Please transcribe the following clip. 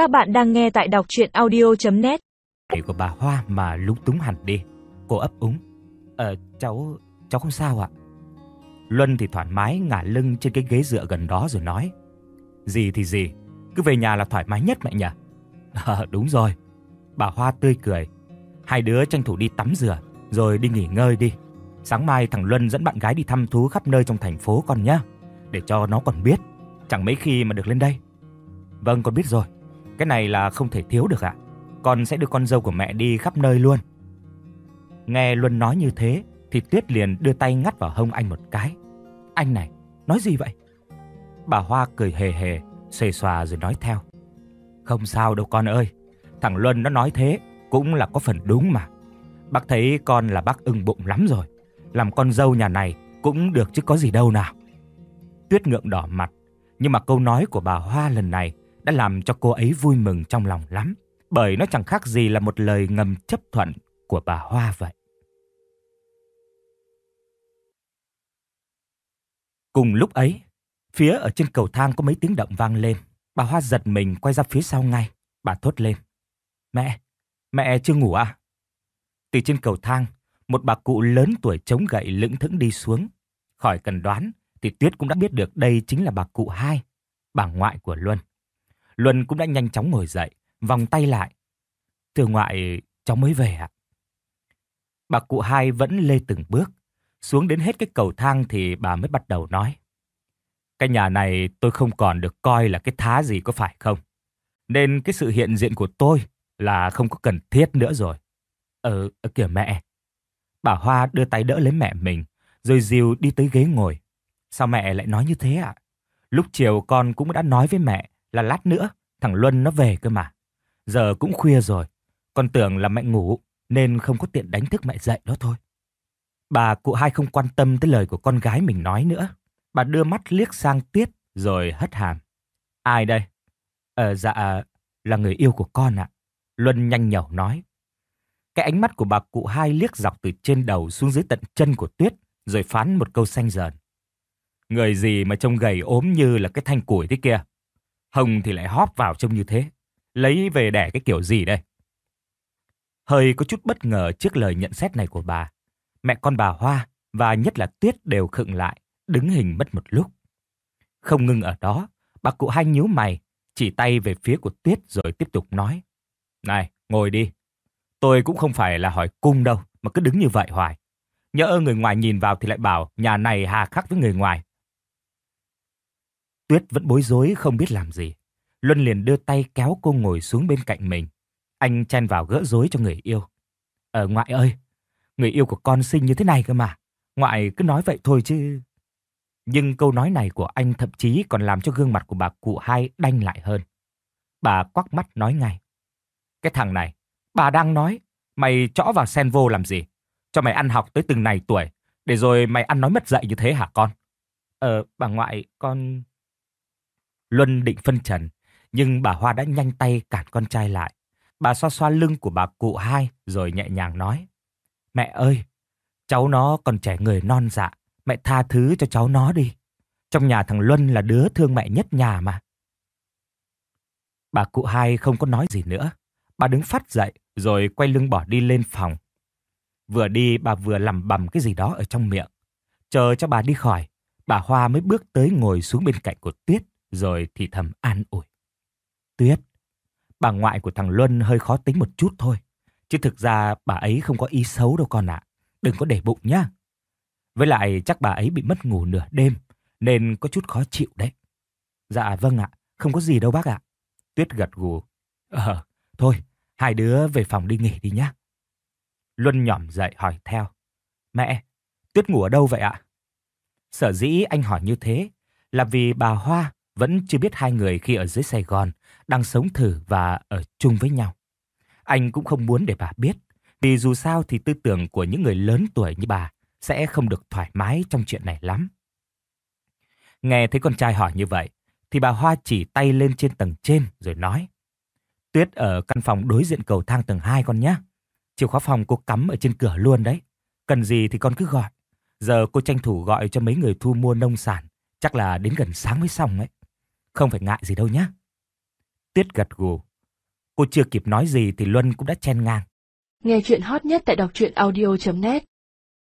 Các bạn đang nghe tại đọc chuyện audio.net của bà Hoa mà lúng túng hẳn đi. Cô ấp úng. Ờ, cháu, cháu không sao ạ. Luân thì thoải mái ngả lưng trên cái ghế dựa gần đó rồi nói. Gì thì gì, cứ về nhà là thoải mái nhất mẹ nhỉ? À, đúng rồi. Bà Hoa tươi cười. Hai đứa tranh thủ đi tắm rửa, rồi đi nghỉ ngơi đi. Sáng mai thằng Luân dẫn bạn gái đi thăm thú khắp nơi trong thành phố con nhá. Để cho nó còn biết, chẳng mấy khi mà được lên đây. Vâng, con biết rồi. Cái này là không thể thiếu được ạ. Con sẽ đưa con dâu của mẹ đi khắp nơi luôn. Nghe Luân nói như thế, thì Tuyết liền đưa tay ngắt vào hông anh một cái. Anh này, nói gì vậy? Bà Hoa cười hề hề, xề xòa rồi nói theo. Không sao đâu con ơi, thằng Luân nó nói thế cũng là có phần đúng mà. Bác thấy con là bác ưng bụng lắm rồi, làm con dâu nhà này cũng được chứ có gì đâu nào. Tuyết ngượng đỏ mặt, nhưng mà câu nói của bà Hoa lần này đã làm cho cô ấy vui mừng trong lòng lắm, bởi nó chẳng khác gì là một lời ngầm chấp thuận của bà Hoa vậy. Cùng lúc ấy, phía ở trên cầu thang có mấy tiếng động vang lên. Bà Hoa giật mình quay ra phía sau ngay. Bà thốt lên. Mẹ, mẹ chưa ngủ à? Từ trên cầu thang, một bà cụ lớn tuổi chống gậy lững thững đi xuống. Khỏi cần đoán, thì Tuyết cũng đã biết được đây chính là bà cụ hai, bà ngoại của Luân. Luân cũng đã nhanh chóng ngồi dậy, vòng tay lại. Từ ngoại, cháu mới về ạ. Bà cụ hai vẫn lê từng bước. Xuống đến hết cái cầu thang thì bà mới bắt đầu nói. Cái nhà này tôi không còn được coi là cái thá gì có phải không? Nên cái sự hiện diện của tôi là không có cần thiết nữa rồi. Ờ, ở kìa mẹ. Bà Hoa đưa tay đỡ lấy mẹ mình, rồi dìu đi tới ghế ngồi. Sao mẹ lại nói như thế ạ? Lúc chiều con cũng đã nói với mẹ là lát nữa thằng Luân nó về cơ mà. Giờ cũng khuya rồi, con tưởng là mẹ ngủ nên không có tiện đánh thức mẹ dậy đó thôi. Bà cụ hai không quan tâm tới lời của con gái mình nói nữa. Bà đưa mắt liếc sang Tiết rồi hất hàm. Ai đây? Ờ dạ, là người yêu của con ạ. Luân nhanh nhẩu nói. Cái ánh mắt của bà cụ hai liếc dọc từ trên đầu xuống dưới tận chân của Tuyết rồi phán một câu xanh dờn. Người gì mà trông gầy ốm như là cái thanh củi thế kia. Hồng thì lại hóp vào trông như thế. Lấy về đẻ cái kiểu gì đây? Hơi có chút bất ngờ trước lời nhận xét này của bà. Mẹ con bà Hoa và nhất là Tuyết đều khựng lại, đứng hình mất một lúc. Không ngừng ở đó, bà cụ hai nhíu mày, chỉ tay về phía của Tuyết rồi tiếp tục nói. Này, ngồi đi. Tôi cũng không phải là hỏi cung đâu, mà cứ đứng như vậy hoài. Nhỡ người ngoài nhìn vào thì lại bảo nhà này hà khắc với người ngoài. Tuyết vẫn bối rối không biết làm gì. Luân liền đưa tay kéo cô ngồi xuống bên cạnh mình. Anh chen vào gỡ rối cho người yêu. Ờ ngoại ơi, người yêu của con xinh như thế này cơ mà. Ngoại cứ nói vậy thôi chứ. Nhưng câu nói này của anh thậm chí còn làm cho gương mặt của bà cụ hai đanh lại hơn. Bà quắc mắt nói ngay. Cái thằng này, bà đang nói, mày chõ vào sen vô làm gì? Cho mày ăn học tới từng này tuổi, để rồi mày ăn nói mất dạy như thế hả con? Ờ, bà ngoại, con... Luân định phân trần, nhưng bà Hoa đã nhanh tay cản con trai lại. Bà xoa xoa lưng của bà cụ hai rồi nhẹ nhàng nói. Mẹ ơi, cháu nó còn trẻ người non dạ, mẹ tha thứ cho cháu nó đi. Trong nhà thằng Luân là đứa thương mẹ nhất nhà mà. Bà cụ hai không có nói gì nữa. Bà đứng phát dậy rồi quay lưng bỏ đi lên phòng. Vừa đi bà vừa lầm bầm cái gì đó ở trong miệng. Chờ cho bà đi khỏi, bà Hoa mới bước tới ngồi xuống bên cạnh của Tuyết rồi thì thầm an ủi. Tuyết, bà ngoại của thằng Luân hơi khó tính một chút thôi. Chứ thực ra bà ấy không có ý xấu đâu con ạ. Đừng có để bụng nhá. Với lại chắc bà ấy bị mất ngủ nửa đêm nên có chút khó chịu đấy. Dạ vâng ạ, không có gì đâu bác ạ. Tuyết gật gù. Ờ, thôi, hai đứa về phòng đi nghỉ đi nhá. Luân nhỏm dậy hỏi theo. Mẹ, Tuyết ngủ ở đâu vậy ạ? Sở dĩ anh hỏi như thế là vì bà Hoa vẫn chưa biết hai người khi ở dưới Sài Gòn đang sống thử và ở chung với nhau. Anh cũng không muốn để bà biết, vì dù sao thì tư tưởng của những người lớn tuổi như bà sẽ không được thoải mái trong chuyện này lắm. Nghe thấy con trai hỏi như vậy, thì bà Hoa chỉ tay lên trên tầng trên rồi nói. Tuyết ở căn phòng đối diện cầu thang tầng 2 con nhé. Chìa khóa phòng cô cắm ở trên cửa luôn đấy. Cần gì thì con cứ gọi. Giờ cô tranh thủ gọi cho mấy người thu mua nông sản. Chắc là đến gần sáng mới xong ấy. Không phải ngại gì đâu nhé. Tuyết gật gù, Cô chưa kịp nói gì thì Luân cũng đã chen ngang. Nghe chuyện hot nhất tại đọc truyện audio.net